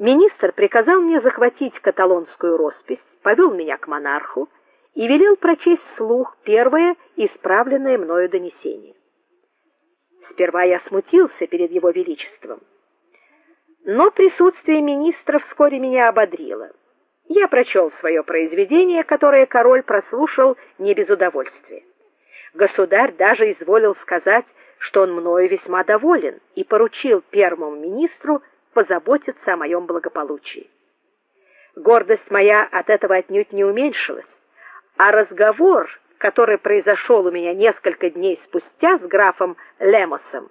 Министр приказал мне захватить каталонскую роспись, повел меня к монарху и велел прочесть вслух первое исправленное мною донесение. Сперва я смутился перед его величеством, но присутствие министра вскоре меня ободрило. Я прочел свое произведение, которое король прослушал не без удовольствия. Государь даже изволил сказать, что он мною весьма доволен и поручил первому министру позаботиться о моем благополучии. Гордость моя от этого отнюдь не уменьшилась, а разговор, который произошел у меня несколько дней спустя с графом Лемосом,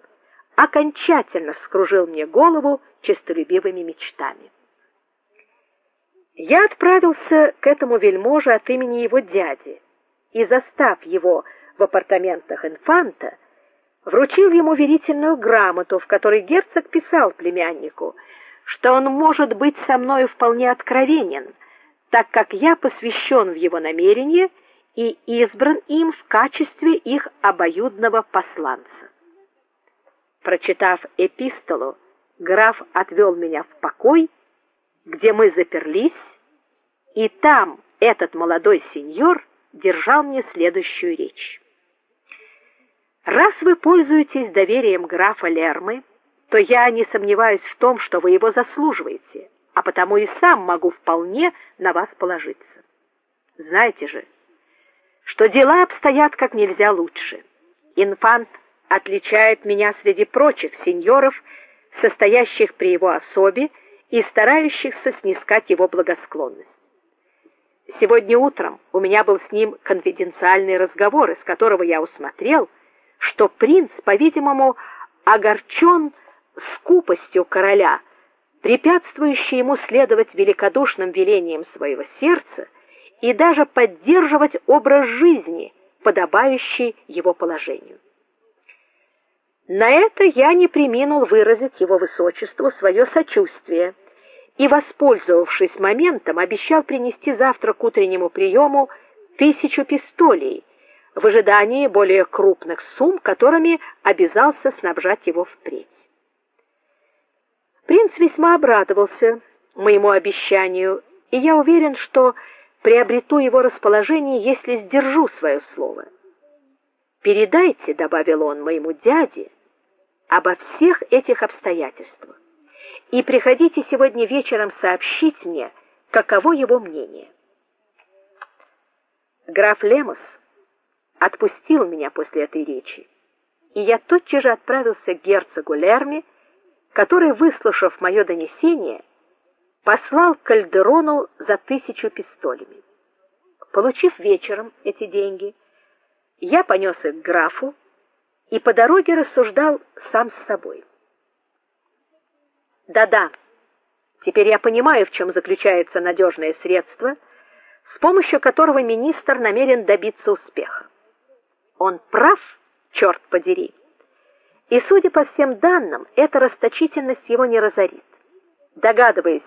окончательно вскружил мне голову честолюбивыми мечтами. Я отправился к этому вельможе от имени его дяди и, застав его в апартаментах инфанта, вручил ему верительную грамоту, в которой герцог писал племяннику, что он может быть со мною вполне откровенен, так как я посвящен в его намерения и избран им в качестве их обоюдного посланца. Прочитав эпистолу, граф отвел меня в покой, где мы заперлись и там этот молодой сеньор держал мне следующую речь. Раз вы пользуетесь доверием графа Лермы, то я не сомневаюсь в том, что вы его заслуживаете, а потому и сам могу вполне на вас положиться. Знаете же, что дела обстоят как нельзя лучше. Инфант отличает меня среди прочих сеньоров, состоящих при его особе и старающихся снискать его благосклонность. Сегодня утром у меня был с ним конфиденциальный разговор, из которого я усмотрел, что принц, по-видимому, огорчен скупостью короля, препятствующей ему следовать великодушным велениям своего сердца и даже поддерживать образ жизни, подобающий его положению. На это я не преминул выразить его высочеству свое сочувствие и, воспользовавшись моментом, обещал принести завтра к утреннему приему тысячу пистолей в ожидании более крупных сумм, которыми обязался снабжать его впредь. Принц весьма обрадовался моему обещанию, и я уверен, что приобрету его расположение, если сдержу свое слово. Передайте, добавил он моему дяде, обо всех этих обстоятельствах и приходите сегодня вечером сообщить мне, каково его мнение. Граф Лемос отпустил меня после этой речи, и я тотчас же отправился к герцогу Лерми, который, выслушав мое донесение, послал Кальдерону за тысячу пистолями. Получив вечером эти деньги, я понес их к графу и по дороге рассуждал сам с собой. Да-да. Теперь я понимаю, в чем заключается надежное средство, с помощью которого министр намерен добиться успеха. Он прав, черт подери. И судя по всем данным, эта расточительность его не разорит. Догадываясь,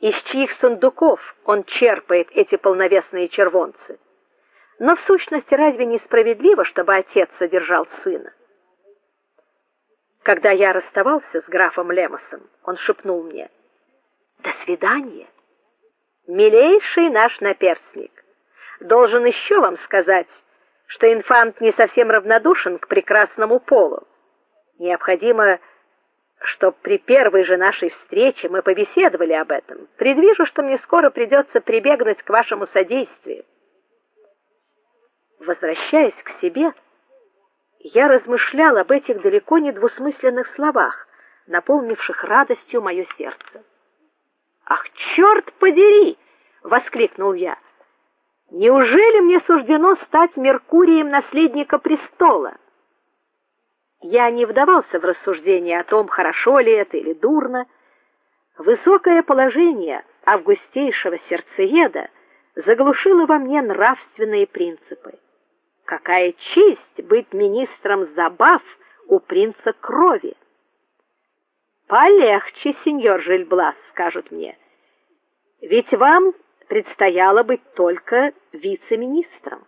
из чьих сундуков он черпает эти полновесные червонцы. Но в сущности разве не справедливо, чтобы отец содержал сына? Когда я расставался с графом Лемосом, он шепнул мне: "До свидания, милейший наш наперсник. Должен еще вам сказать, что инфант не совсем равнодушен к прекрасному полу. Необходимо, чтобы при первой же нашей встрече мы побеседовали об этом. Предвижу, что мне скоро придется прибегнуть к вашему содействию". Возвращаясь к себе, я размышлял об этих далеко не двусмысленных словах, наполнивших радостью мое сердце. Ах, черт подери, воскликнул я. Неужели мне суждено стать Меркурием наследника престола? Я не вдавался в рассуждения о том, хорошо ли это или дурно. Высокое положение августейшего сердцееда заглушило во мне нравственные принципы. Какая честь быть министром забав у принца крови. Полегче, сеньор Жильблас, скажут мне. Ведь вам предстояло быть только вице-министром.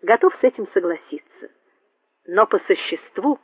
Готов с этим согласиться. Но по существу